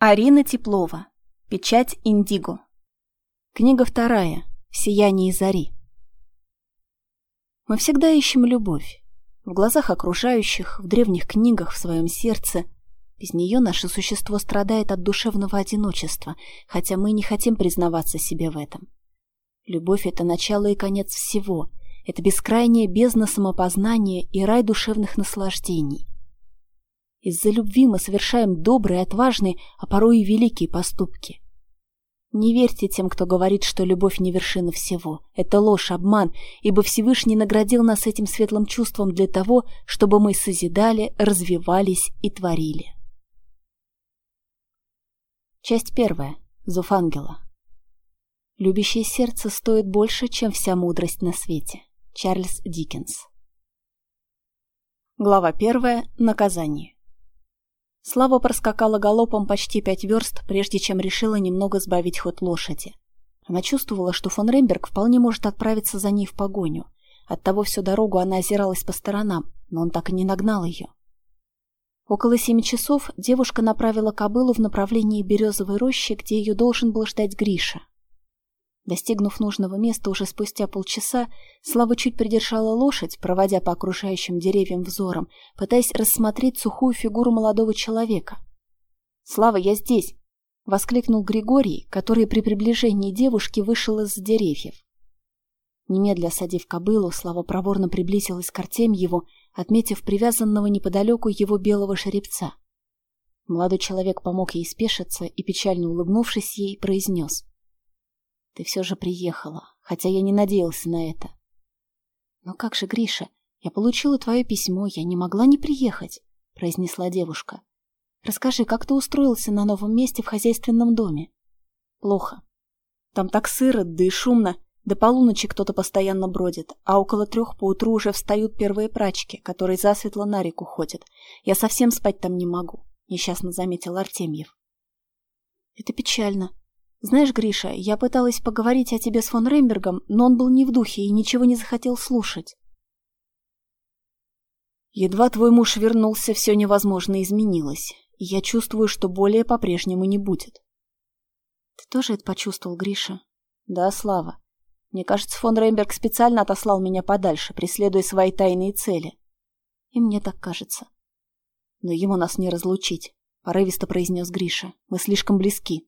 Арина Теплова. Печать Индиго. Книга вторая. Сияние зари. Мы всегда ищем любовь. В глазах окружающих, в древних книгах, в своем сердце. Без нее наше существо страдает от душевного одиночества, хотя мы не хотим признаваться себе в этом. Любовь — это начало и конец всего. Это бескрайнее бездна самопознания и рай душевных наслаждений. Из-за любви мы совершаем добрые, отважные, а порой и великие поступки. Не верьте тем, кто говорит, что любовь не вершина всего. Это ложь, обман, ибо Всевышний наградил нас этим светлым чувством для того, чтобы мы созидали, развивались и творили. Часть первая. Зов ангела. Любящее сердце стоит больше, чем вся мудрость на свете. Чарльз Диккенс. Глава первая. Наказание. Слава проскакала галопом почти пять верст, прежде чем решила немного сбавить ход лошади. Она чувствовала, что фон Ремберг вполне может отправиться за ней в погоню. Оттого всю дорогу она озиралась по сторонам, но он так и не нагнал ее. Около семи часов девушка направила кобылу в направлении березовой рощи, где ее должен был ждать Гриша. Достигнув нужного места уже спустя полчаса, Слава чуть придержала лошадь, проводя по окружающим деревьям взором, пытаясь рассмотреть сухую фигуру молодого человека. «Слава, я здесь!» — воскликнул Григорий, который при приближении девушки вышел из деревьев. Немедля садив кобылу, Слава проворно приблизилась к Артемьеву, отметив привязанного неподалеку его белого жеребца. Молодой человек помог ей спешиться и, печально улыбнувшись ей, произнес — ты все же приехала, хотя я не надеялся на это. Но как же, Гриша, я получила твое письмо, я не могла не приехать, произнесла девушка. Расскажи, как ты устроился на новом месте в хозяйственном доме? Плохо. Там так сыро, да и шумно. До полуночи кто-то постоянно бродит, а около трех поутру уже встают первые прачки, которые засветло на реку ходят. Я совсем спать там не могу, несчастно заметил Артемьев. Это печально. Знаешь, Гриша, я пыталась поговорить о тебе с фон Рембергом, но он был не в духе и ничего не захотел слушать. Едва твой муж вернулся, все невозможно изменилось, и я чувствую, что более по-прежнему не будет. Ты тоже это почувствовал, Гриша? Да, Слава. Мне кажется, фон Ремберг специально отослал меня подальше, преследуя свои тайные цели. И мне так кажется. Но ему нас не разлучить, порывисто произнес Гриша. Мы слишком близки.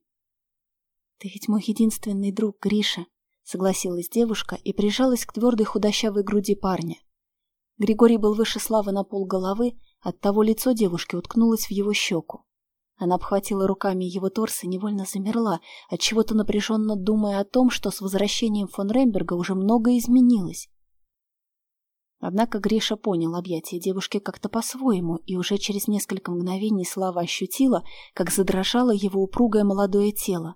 «Ты ведь мой единственный друг, Гриша», — согласилась девушка и прижалась к твердой худощавой груди парня. Григорий был выше Славы на пол головы, оттого лицо девушки уткнулось в его щеку. Она обхватила руками его торс и невольно замерла, отчего-то напряженно думая о том, что с возвращением фон Ремберга уже многое изменилось. Однако Гриша понял объятие девушки как-то по-своему, и уже через несколько мгновений Слава ощутила, как задрожало его упругое молодое тело.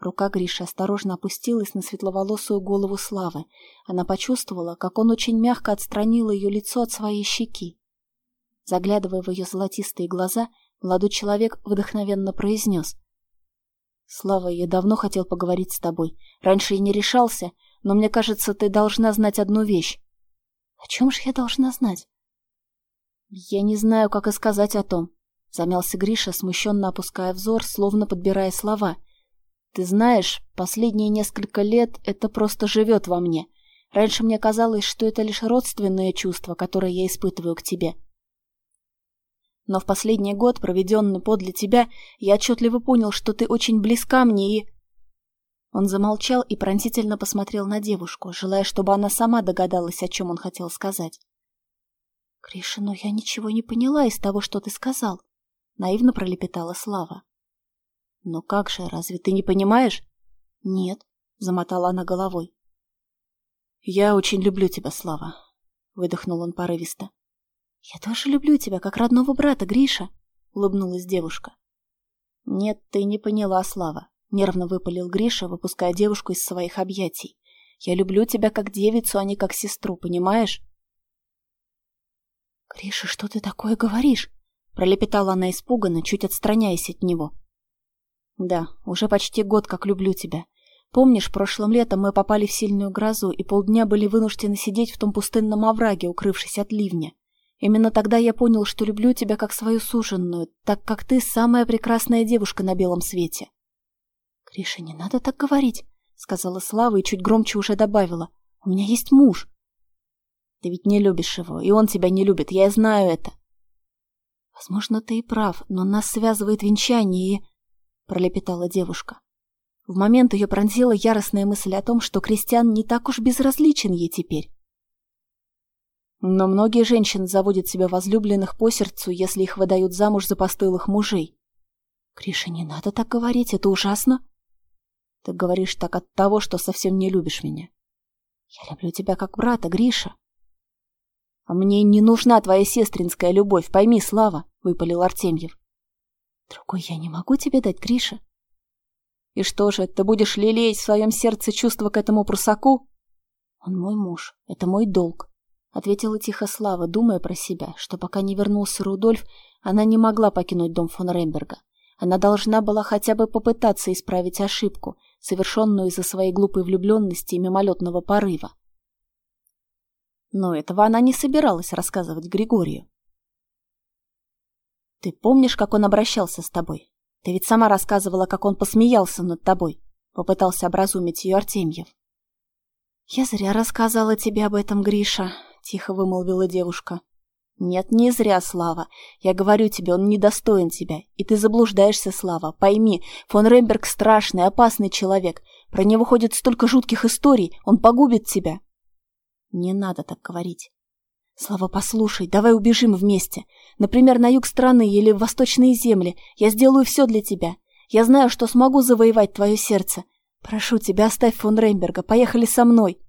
Рука Гриши осторожно опустилась на светловолосую голову Славы. Она почувствовала, как он очень мягко отстранил ее лицо от своей щеки. Заглядывая в ее золотистые глаза, молодой человек вдохновенно произнес. «Слава, я давно хотел поговорить с тобой. Раньше я не решался, но мне кажется, ты должна знать одну вещь». «О чем же я должна знать?» «Я не знаю, как и сказать о том», — замялся Гриша, смущенно опуская взор, словно подбирая слова — ты знаешь, последние несколько лет это просто живет во мне. Раньше мне казалось, что это лишь родственное чувство, которое я испытываю к тебе. Но в последний год, проведенный подле тебя, я отчетливо понял, что ты очень близка мне и... Он замолчал и пронзительно посмотрел на девушку, желая, чтобы она сама догадалась, о чем он хотел сказать. — Гриша, но я ничего не поняла из того, что ты сказал, — наивно пролепетала Слава. «Но как же, разве ты не понимаешь?» «Нет», — замотала она головой. «Я очень люблю тебя, Слава», — выдохнул он порывисто. «Я тоже люблю тебя, как родного брата, Гриша», — улыбнулась девушка. «Нет, ты не поняла, Слава», — нервно выпалил Гриша, выпуская девушку из своих объятий. «Я люблю тебя как девицу, а не как сестру, понимаешь?» «Гриша, что ты такое говоришь?» — пролепетала она испуганно, чуть отстраняясь от него. Да, уже почти год как люблю тебя. Помнишь, прошлым летом мы попали в сильную грозу и полдня были вынуждены сидеть в том пустынном овраге, укрывшись от ливня. Именно тогда я понял, что люблю тебя как свою суженную, так как ты самая прекрасная девушка на белом свете. Гриша, не надо так говорить, сказала Слава и чуть громче уже добавила. У меня есть муж. Ты ведь не любишь его, и он тебя не любит, я знаю это. Возможно, ты и прав, но нас связывает венчание и... пролепетала девушка. В момент ее пронзила яростная мысль о том, что Кристиан не так уж безразличен ей теперь. Но многие женщины заводят себе возлюбленных по сердцу, если их выдают замуж за постылых мужей. Криша, не надо так говорить, это ужасно. Ты говоришь так от того, что совсем не любишь меня. Я люблю тебя как брата, Гриша. А мне не нужна твоя сестринская любовь, пойми, Слава, выпалил Артемьев. Другой я не могу тебе дать, Гриша. И что же, ты будешь лелеять в своем сердце чувства к этому прусаку? Он мой муж, это мой долг. — ответила тихо Слава, думая про себя, что пока не вернулся Рудольф, она не могла покинуть дом фон Ремберга. Она должна была хотя бы попытаться исправить ошибку, совершенную из-за своей глупой влюбленности и мимолетного порыва. Но этого она не собиралась рассказывать Григорию. «Ты помнишь, как он обращался с тобой? Ты ведь сама рассказывала, как он посмеялся над тобой», — попытался образумить ее Артемьев. «Я зря рассказала тебе об этом, Гриша», — тихо вымолвила девушка. «Нет, не зря, Слава. Я говорю тебе, он недостоин тебя. И ты заблуждаешься, Слава. Пойми, фон Ремберг страшный, опасный человек. Про него ходит столько жутких историй. Он погубит тебя». «Не надо так говорить». «Слава, послушай, давай убежим вместе. Например, на юг страны или в восточные земли. Я сделаю все для тебя. Я знаю, что смогу завоевать твое сердце. Прошу тебя, оставь фон Ремберга. Поехали со мной».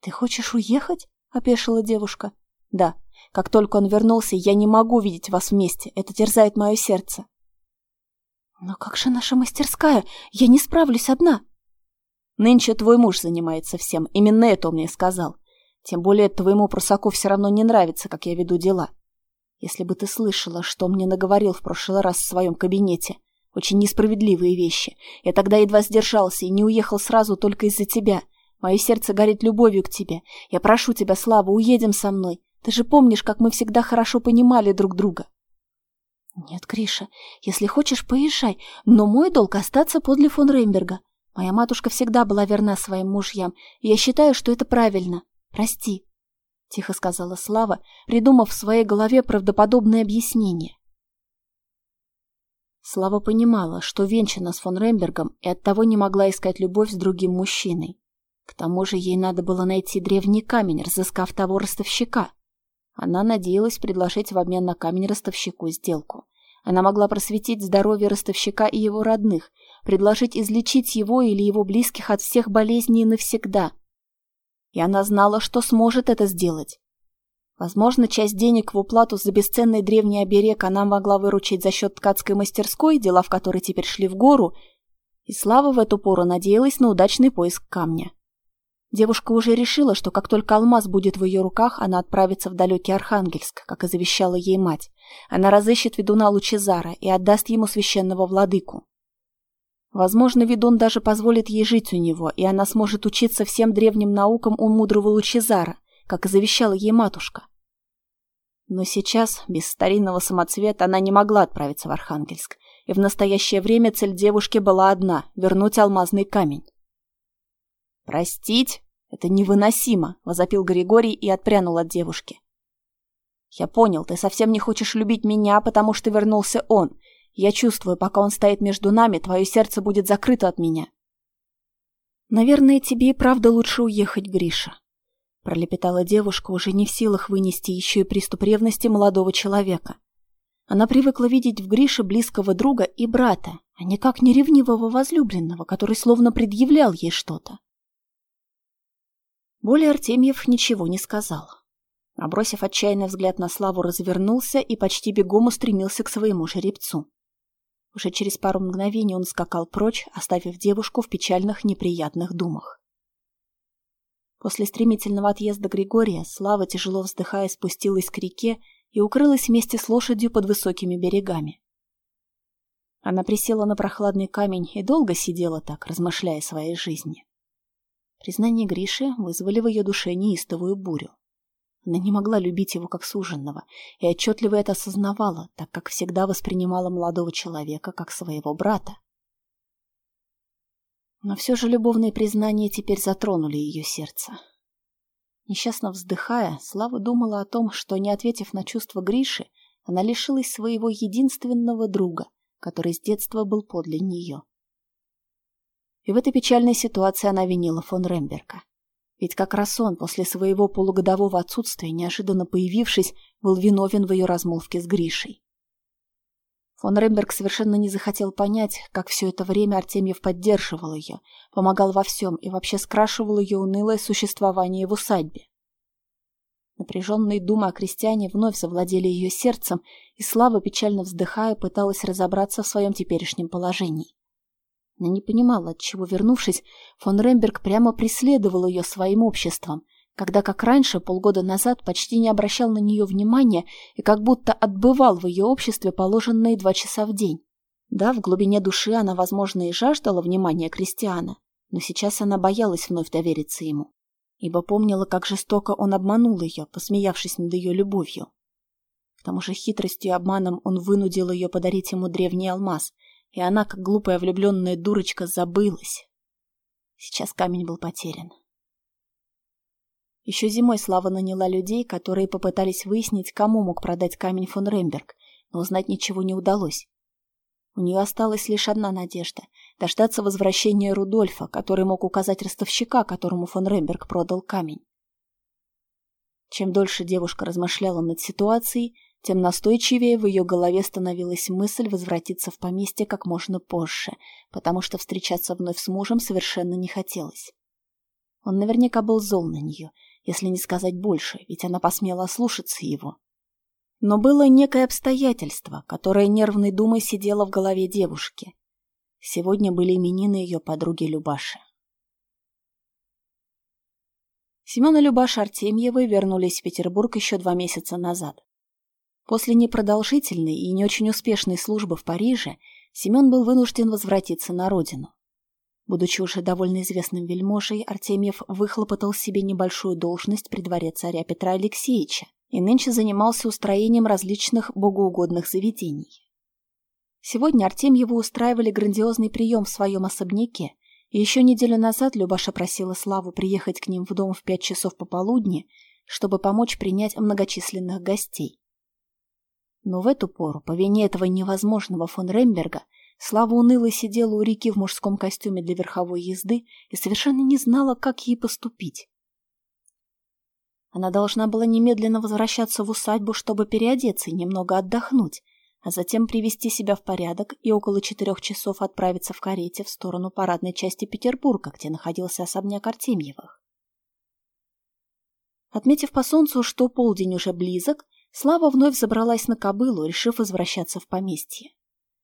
«Ты хочешь уехать?» — опешила девушка. «Да. Как только он вернулся, я не могу видеть вас вместе. Это терзает мое сердце». «Но как же наша мастерская? Я не справлюсь одна». «Нынче твой муж занимается всем. Именно это он мне сказал. Тем более твоему просаку все равно не нравится, как я веду дела. Если бы ты слышала, что мне наговорил в прошлый раз в своем кабинете. Очень несправедливые вещи. Я тогда едва сдержался и не уехал сразу только из-за тебя. Мое сердце горит любовью к тебе. Я прошу тебя, Слава, уедем со мной. Ты же помнишь, как мы всегда хорошо понимали друг друга. Нет, Криша, если хочешь, поезжай, но мой долг остаться подле фон Реймберга. Моя матушка всегда была верна своим мужьям, и я считаю, что это правильно. Прости, — тихо сказала Слава, придумав в своей голове правдоподобное объяснение. Слава понимала, что венчана с фон Рембергом и оттого не могла искать любовь с другим мужчиной. К тому же ей надо было найти древний камень, разыскав того ростовщика. Она надеялась предложить в обмен на камень ростовщику сделку. Она могла просветить здоровье ростовщика и его родных, предложить излечить его или его близких от всех болезней навсегда. И она знала, что сможет это сделать. Возможно, часть денег в уплату за бесценный древний оберег она могла выручить за счет ткацкой мастерской, дела в которой теперь шли в гору, и Слава в эту пору надеялась на удачный поиск камня. Девушка уже решила, что как только алмаз будет в ее руках, она отправится в далекий Архангельск, как и завещала ей мать. Она разыщет ведуна Лучезара и отдаст ему священного владыку. Возможно, ведун даже позволит ей жить у него, и она сможет учиться всем древним наукам у мудрого Лучезара, как и завещала ей матушка. Но сейчас, без старинного самоцвета, она не могла отправиться в Архангельск, и в настоящее время цель девушки была одна — вернуть алмазный камень. «Простить? Это невыносимо!» — возопил Григорий и отпрянул от девушки. «Я понял, ты совсем не хочешь любить меня, потому что вернулся он. Я чувствую, пока он стоит между нами, твое сердце будет закрыто от меня». «Наверное, тебе и правда лучше уехать, Гриша», — пролепетала девушка, уже не в силах вынести еще и приступ ревности молодого человека. Она привыкла видеть в Грише близкого друга и брата, а никак не ревнивого возлюбленного, который словно предъявлял ей что-то. Более Артемьев ничего не сказал. Обросив отчаянный взгляд на Славу, развернулся и почти бегом устремился к своему жеребцу. Уже через пару мгновений он скакал прочь, оставив девушку в печальных неприятных думах. После стремительного отъезда Григория Слава, тяжело вздыхая, спустилась к реке и укрылась вместе с лошадью под высокими берегами. Она присела на прохладный камень и долго сидела так, размышляя о своей жизни. Признание Гриши вызвали в ее душе неистовую бурю. Она не могла любить его как суженного, и отчетливо это осознавала, так как всегда воспринимала молодого человека как своего брата. Но все же любовные признания теперь затронули ее сердце. Несчастно вздыхая, Слава думала о том, что, не ответив на чувства Гриши, она лишилась своего единственного друга, который с детства был подле нее. И в этой печальной ситуации она винила фон Ремберга. Ведь как раз он, после своего полугодового отсутствия, неожиданно появившись, был виновен в ее размолвке с Гришей. Фон Ремберг совершенно не захотел понять, как все это время Артемьев поддерживал ее, помогал во всем и вообще скрашивал ее унылое существование в усадьбе. Напряженные думы о крестьяне вновь завладели ее сердцем, и Слава, печально вздыхая, пыталась разобраться в своем теперешнем положении. Она не понимала, отчего, вернувшись, фон Ремберг прямо преследовал ее своим обществом, когда, как раньше, полгода назад, почти не обращал на нее внимания и как будто отбывал в ее обществе положенные два часа в день. Да, в глубине души она, возможно, и жаждала внимания Кристиана, но сейчас она боялась вновь довериться ему, ибо помнила, как жестоко он обманул ее, посмеявшись над ее любовью. К тому же хитростью и обманом он вынудил ее подарить ему древний алмаз, и она, как глупая влюбленная дурочка, забылась. Сейчас камень был потерян. Еще зимой Слава наняла людей, которые попытались выяснить, кому мог продать камень фон Ремберг, но узнать ничего не удалось. У нее осталась лишь одна надежда — дождаться возвращения Рудольфа, который мог указать ростовщика, которому фон Ремберг продал камень. Чем дольше девушка размышляла над ситуацией, тем настойчивее в ее голове становилась мысль возвратиться в поместье как можно позже, потому что встречаться вновь с мужем совершенно не хотелось. Он наверняка был зол на нее, если не сказать больше, ведь она посмела ослушаться его. Но было некое обстоятельство, которое нервной думой сидело в голове девушки. Сегодня были именины ее подруги Любаши. Семен и Любаша Артемьевы вернулись в Петербург еще два месяца назад. После непродолжительной и не очень успешной службы в Париже Семен был вынужден возвратиться на родину. Будучи уже довольно известным вельможей, Артемьев выхлопотал себе небольшую должность при дворе царя Петра Алексеевича и нынче занимался устроением различных богоугодных заведений. Сегодня Артемьеву устраивали грандиозный прием в своем особняке, и еще неделю назад Любаша просила Славу приехать к ним в дом в пять часов пополудни, чтобы помочь принять многочисленных гостей. Но в эту пору, по вине этого невозможного фон Ремберга, Слава уныло сидела у реки в мужском костюме для верховой езды и совершенно не знала, как ей поступить. Она должна была немедленно возвращаться в усадьбу, чтобы переодеться и немного отдохнуть, а затем привести себя в порядок и около четырех часов отправиться в карете в сторону парадной части Петербурга, где находился особняк Артемьевых. Отметив по солнцу, что полдень уже близок, Слава вновь забралась на кобылу, решив возвращаться в поместье.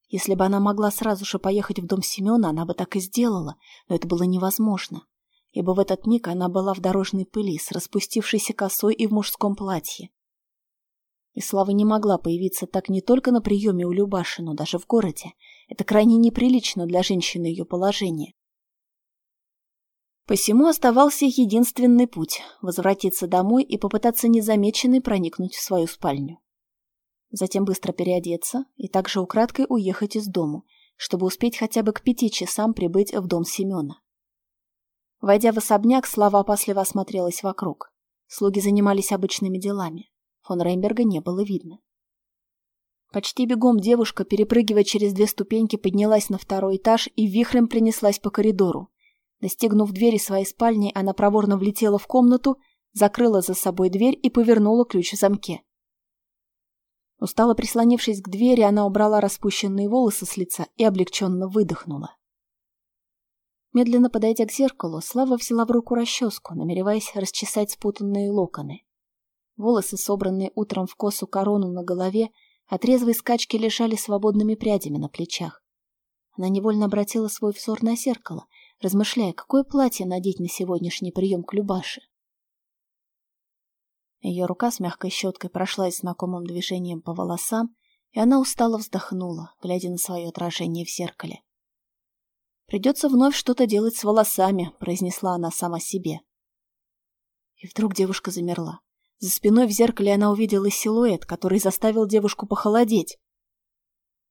Если бы она могла сразу же поехать в дом Семена, она бы так и сделала, но это было невозможно, ибо в этот миг она была в дорожной пыли, с распустившейся косой и в мужском платье. И Слава не могла появиться так не только на приеме у Любаши, но даже в городе. Это крайне неприлично для женщины ее положения. Посему оставался единственный путь — возвратиться домой и попытаться незамеченной проникнуть в свою спальню. Затем быстро переодеться и также украдкой уехать из дому, чтобы успеть хотя бы к пяти часам прибыть в дом Семена. Войдя в особняк, Слава опасливо осмотрелась вокруг. Слуги занимались обычными делами. Фон Рейнберга не было видно. Почти бегом девушка, перепрыгивая через две ступеньки, поднялась на второй этаж и вихрем принеслась по коридору, Достигнув двери своей спальни, она проворно влетела в комнату, закрыла за собой дверь и повернула ключ в замке. Устало прислонившись к двери, она убрала распущенные волосы с лица и облегченно выдохнула. Медленно подойдя к зеркалу, Слава взяла в руку расческу, намереваясь расчесать спутанные локоны. Волосы, собранные утром в косу корону на голове, от резвой скачки лежали свободными прядями на плечах. Она невольно обратила свой взор на зеркало размышляя, какое платье надеть на сегодняшний прием к Любаше. Ее рука с мягкой щеткой прошлась знакомым движением по волосам, и она устало вздохнула, глядя на свое отражение в зеркале. «Придется вновь что-то делать с волосами», — произнесла она сама себе. И вдруг девушка замерла. За спиной в зеркале она увидела силуэт, который заставил девушку похолодеть.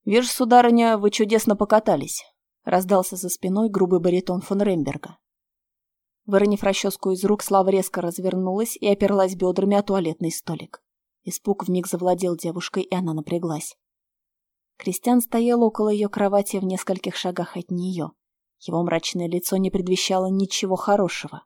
«Вижу, сударыня, вы чудесно покатались», — раздался за спиной грубый баритон фон Ремберга. Выронив расческу из рук, Слава резко развернулась и оперлась бедрами о туалетный столик. Испуг вмиг завладел девушкой, и она напряглась. Кристиан стоял около ее кровати в нескольких шагах от нее. Его мрачное лицо не предвещало ничего хорошего.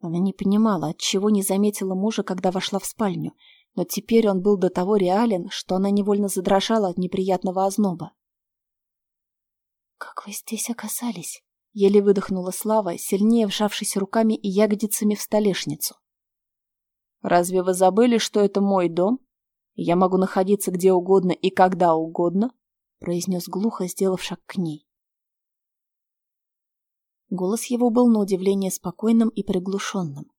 Она не понимала, отчего не заметила мужа, когда вошла в спальню, но теперь он был до того реален, что она невольно задрожала от неприятного озноба. «Как вы здесь оказались?» — еле выдохнула Слава, сильнее вжавшись руками и ягодицами в столешницу. «Разве вы забыли, что это мой дом? Я могу находиться где угодно и когда угодно?» — произнес глухо, сделав шаг к ней. Голос его был на удивление спокойным и приглушенным.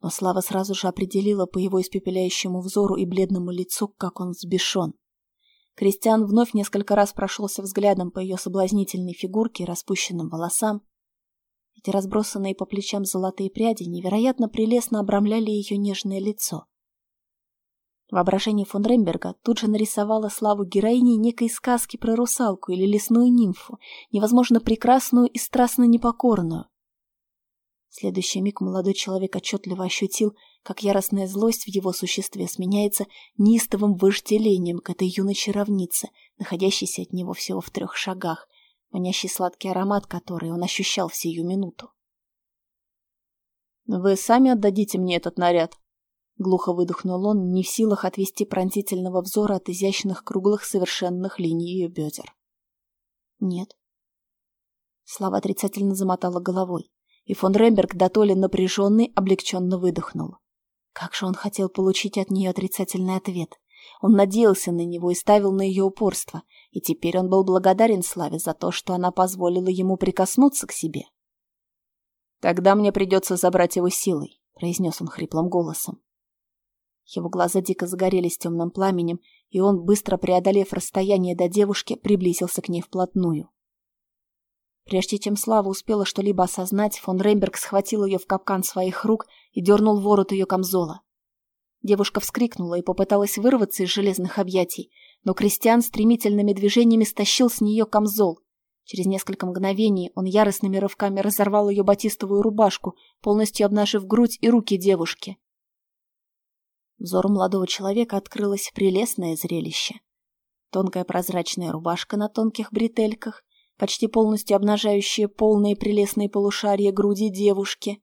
Но Слава сразу же определила по его испепеляющему взору и бледному лицу, как он взбешен. Кристиан вновь несколько раз прошелся взглядом по ее соблазнительной фигурке и распущенным волосам. Эти разбросанные по плечам золотые пряди невероятно прелестно обрамляли ее нежное лицо. Воображение фон Ремберга тут же нарисовало славу героини некой сказки про русалку или лесную нимфу, невозможно прекрасную и страстно непокорную. Следующий миг молодой человек отчетливо ощутил, как яростная злость в его существе сменяется неистовым вожделением к этой юной чаровнице, находящейся от него всего в трех шагах, манящий сладкий аромат, который он ощущал в сию минуту. «Вы сами отдадите мне этот наряд?» Глухо выдохнул он, не в силах отвести пронзительного взора от изящных круглых совершенных линий ее бедер. «Нет». Слава отрицательно замотала головой, и фон Ремберг, дотоле напряженный, облегченно выдохнул. Как же он хотел получить от нее отрицательный ответ. Он надеялся на него и ставил на ее упорство, и теперь он был благодарен Славе за то, что она позволила ему прикоснуться к себе. «Тогда мне придется забрать его силой», — произнес он хриплым голосом. Его глаза дико загорелись темным пламенем, и он, быстро преодолев расстояние до девушки, приблизился к ней вплотную. Прежде чем Слава успела что-либо осознать, фон Ремберг схватил ее в капкан своих рук и дернул ворот ее камзола. Девушка вскрикнула и попыталась вырваться из железных объятий, но Кристиан стремительными движениями стащил с нее камзол. Через несколько мгновений он яростными рывками разорвал ее батистовую рубашку, полностью обнажив грудь и руки девушки. Взору молодого человека открылось прелестное зрелище. Тонкая прозрачная рубашка на тонких бретельках, почти полностью обнажающая полные прелестные полушария груди девушки.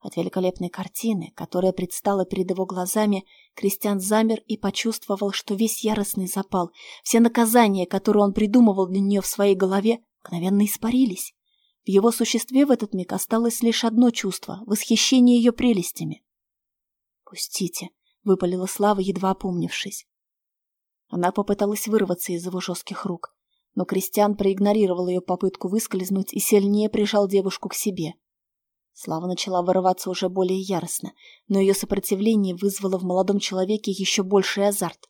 От великолепной картины, которая предстала перед его глазами, Кристиан замер и почувствовал, что весь яростный запал, все наказания, которые он придумывал для нее в своей голове, мгновенно испарились. В его существе в этот миг осталось лишь одно чувство — восхищение ее прелестями. «Пустите», — выпалила Слава, едва опомнившись. Она попыталась вырваться из его жестких рук, но Кристиан проигнорировал ее попытку выскользнуть и сильнее прижал девушку к себе. Слава начала вырываться уже более яростно, но ее сопротивление вызвало в молодом человеке еще больший азарт.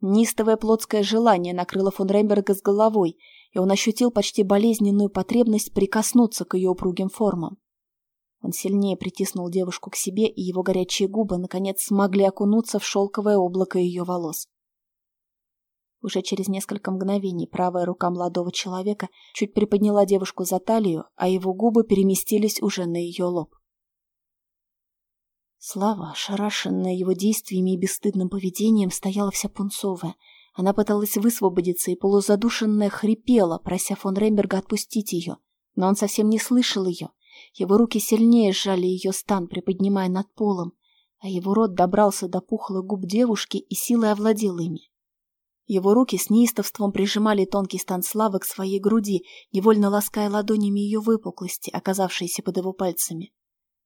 Нистовое плотское желание накрыло фон Ремберга с головой, и он ощутил почти болезненную потребность прикоснуться к ее упругим формам. Он сильнее притиснул девушку к себе, и его горячие губы, наконец, смогли окунуться в шелковое облако ее волос. Уже через несколько мгновений правая рука молодого человека чуть приподняла девушку за талию, а его губы переместились уже на ее лоб. Слава, ошарашенная его действиями и бесстыдным поведением, стояла вся пунцовая. Она пыталась высвободиться и полузадушенная хрипела, прося фон Ремберга отпустить ее. Но он совсем не слышал ее. Его руки сильнее сжали ее стан, приподнимая над полом, а его рот добрался до пухлых губ девушки и силой овладел ими. Его руки с неистовством прижимали тонкий стан Славы к своей груди, невольно лаская ладонями ее выпуклости, оказавшиеся под его пальцами.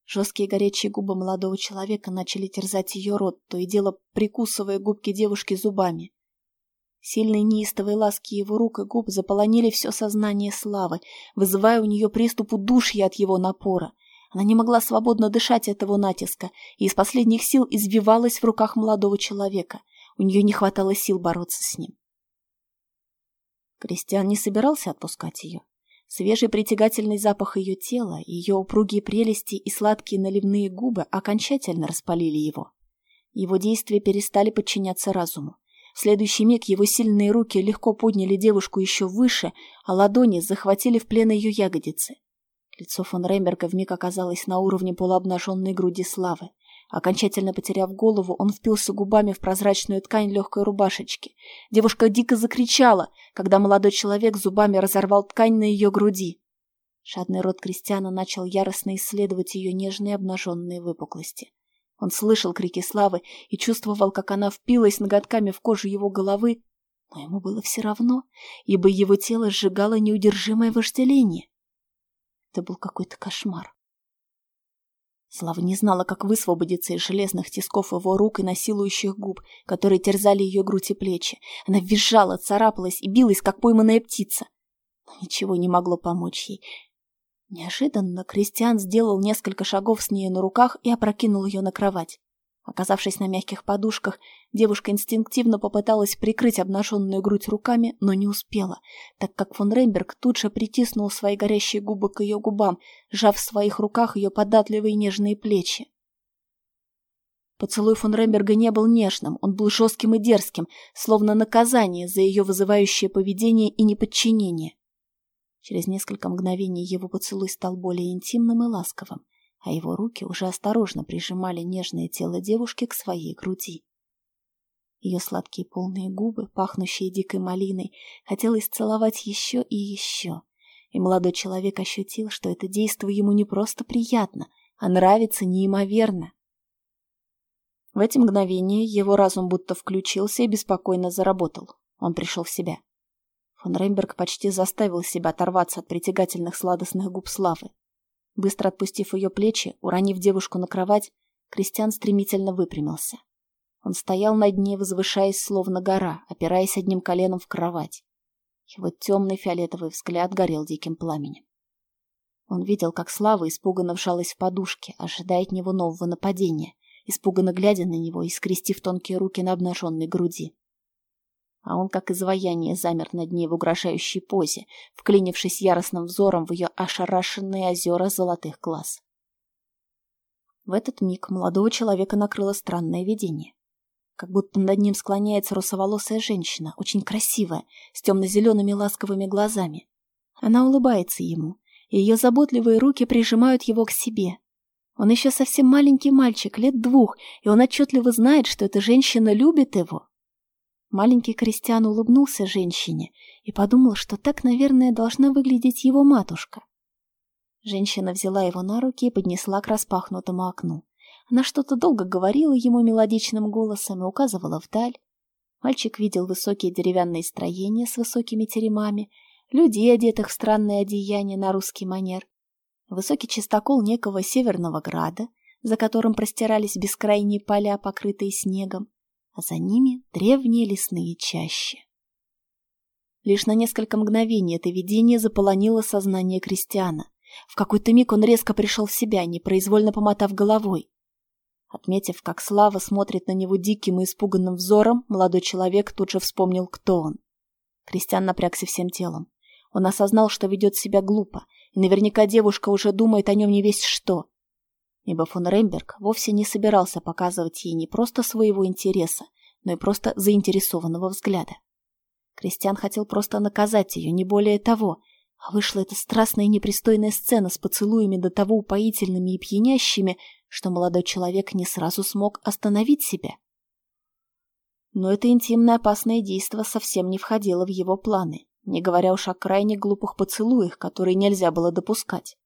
Жесткие горячие губы молодого человека начали терзать ее рот, то и дело прикусывая губки девушки зубами. Сильные неистовые ласки его рук и губ заполонили все сознание Славы, вызывая у нее приступ удушья от его напора. Она не могла свободно дышать от этого натиска и из последних сил извивалась в руках молодого человека. У нее не хватало сил бороться с ним. Кристиан не собирался отпускать ее. Свежий притягательный запах ее тела, ее упругие прелести и сладкие наливные губы окончательно распалили его. Его действия перестали подчиняться разуму. В следующий миг его сильные руки легко подняли девушку еще выше, а ладони захватили в плен ее ягодицы. Лицо фон Ремберга вмиг оказалось на уровне полуобнаженной груди Славы. Окончательно потеряв голову, он впился губами в прозрачную ткань легкой рубашечки. Девушка дико закричала, когда молодой человек зубами разорвал ткань на ее груди. Шадный рот Кристиана начал яростно исследовать ее нежные обнаженные выпуклости. Он слышал крики Славы и чувствовал, как она впилась ноготками в кожу его головы, но ему было все равно, ибо его тело сжигало неудержимое вожделение. Это был какой-то кошмар. Слава не знала, как высвободиться из железных тисков его рук и насилующих губ, которые терзали ее грудь и плечи. Она визжала, царапалась и билась, как пойманная птица. Но ничего не могло помочь ей. Неожиданно Кристиан сделал несколько шагов с ней на руках и опрокинул ее на кровать. Оказавшись на мягких подушках, девушка инстинктивно попыталась прикрыть обнаженную грудь руками, но не успела, так как фон Ремберг тут же притиснул свои горящие губы к ее губам, сжав в своих руках ее податливые нежные плечи. Поцелуй фон Ремберга не был нежным, он был жестким и дерзким, словно наказание за ее вызывающее поведение и неподчинение. Через несколько мгновений его поцелуй стал более интимным и ласковым, а его руки уже осторожно прижимали нежное тело девушки к своей груди. Ее сладкие полные губы, пахнущие дикой малиной, хотелось целовать еще и еще. И молодой человек ощутил, что это действие ему не просто приятно, а нравится неимоверно. В эти мгновения его разум будто включился и беспокойно заработал. Он пришел в себя. Фон Ремберг почти заставил себя оторваться от притягательных сладостных губ Славы. Быстро отпустив ее плечи, уронив девушку на кровать, Кристиан стремительно выпрямился. Он стоял над ней, возвышаясь словно гора, опираясь одним коленом в кровать. Его темный фиолетовый взгляд горел диким пламенем. Он видел, как Слава испуганно вжалась в подушке, ожидая от него нового нападения, испуганно глядя на него и скрестив тонкие руки на обнаженной груди а он, как изваяние, замер над ней в угрожающей позе, вклинившись яростным взором в ее ошарашенные озера золотых глаз. В этот миг молодого человека накрыло странное видение. Как будто над ним склоняется русоволосая женщина, очень красивая, с темно-зелеными ласковыми глазами. Она улыбается ему, и ее заботливые руки прижимают его к себе. Он еще совсем маленький мальчик, лет двух, и он отчетливо знает, что эта женщина любит его. Маленький крестьян улыбнулся женщине и подумал, что так, наверное, должна выглядеть его матушка. Женщина взяла его на руки и поднесла к распахнутому окну. Она что-то долго говорила ему мелодичным голосом и указывала вдаль. Мальчик видел высокие деревянные строения с высокими теремами, людей, одетых в странные одеяния на русский манер, высокий чистокол некого северного града, за которым простирались бескрайние поля, покрытые снегом, а за ними древние лесные чащи. Лишь на несколько мгновений это видение заполонило сознание крестьяна. В какой-то миг он резко пришел в себя, непроизвольно помотав головой. Отметив, как Слава смотрит на него диким и испуганным взором, молодой человек тут же вспомнил, кто он. Кристиан напрягся всем телом. Он осознал, что ведет себя глупо, и наверняка девушка уже думает о нем не весь что ибо фон Ремберг вовсе не собирался показывать ей не просто своего интереса, но и просто заинтересованного взгляда. Кристиан хотел просто наказать ее, не более того, а вышла эта страстная и непристойная сцена с поцелуями до того упоительными и пьянящими, что молодой человек не сразу смог остановить себя. Но это интимное опасное действо совсем не входило в его планы, не говоря уж о крайне глупых поцелуях, которые нельзя было допускать.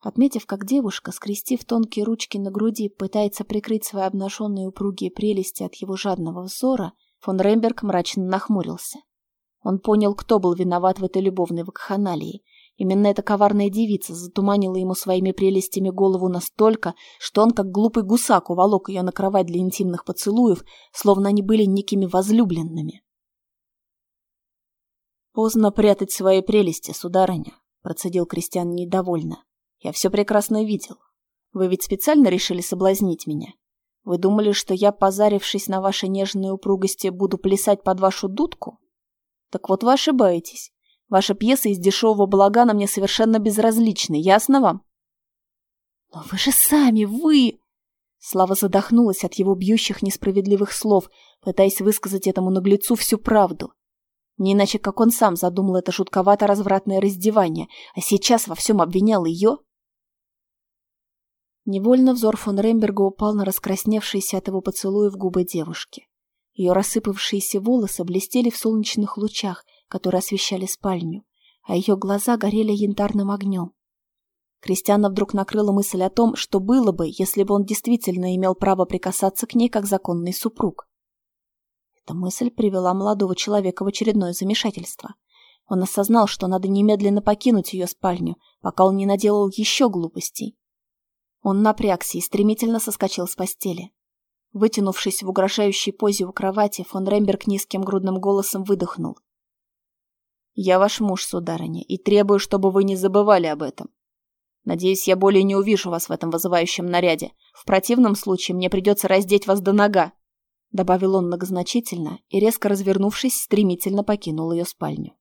Отметив, как девушка, скрестив тонкие ручки на груди, пытается прикрыть свои обнаженные упругие прелести от его жадного взора, фон Ремберг мрачно нахмурился. Он понял, кто был виноват в этой любовной вакханалии. Именно эта коварная девица затуманила ему своими прелестями голову настолько, что он, как глупый гусак, уволок ее на кровать для интимных поцелуев, словно они были некими возлюбленными. «Поздно прятать свои прелести, сударыня», — процедил Кристиан недовольно. Я все прекрасно видел. Вы ведь специально решили соблазнить меня? Вы думали, что я, позарившись на ваши нежные упругости, буду плясать под вашу дудку? Так вот вы ошибаетесь. Ваша пьеса из дешевого балагана мне совершенно безразлична, ясно вам? Но вы же сами, вы! Слава задохнулась от его бьющих несправедливых слов, пытаясь высказать этому наглецу всю правду. Не иначе, как он сам задумал это жутковато-развратное раздевание, а сейчас во всем обвинял ее? Невольно взор фон Ремберга упал на раскрасневшиеся от его поцелуя в губы девушки. Ее рассыпавшиеся волосы блестели в солнечных лучах, которые освещали спальню, а ее глаза горели янтарным огнем. Кристиана вдруг накрыла мысль о том, что было бы, если бы он действительно имел право прикасаться к ней как законный супруг. Эта мысль привела молодого человека в очередное замешательство. Он осознал, что надо немедленно покинуть ее спальню, пока он не наделал еще глупостей. Он напрягся и стремительно соскочил с постели. Вытянувшись в угрожающей позе у кровати, фон Ремберг низким грудным голосом выдохнул. «Я ваш муж, сударыня, и требую, чтобы вы не забывали об этом. Надеюсь, я более не увижу вас в этом вызывающем наряде. В противном случае мне придется раздеть вас до нога», — добавил он многозначительно и, резко развернувшись, стремительно покинул ее спальню.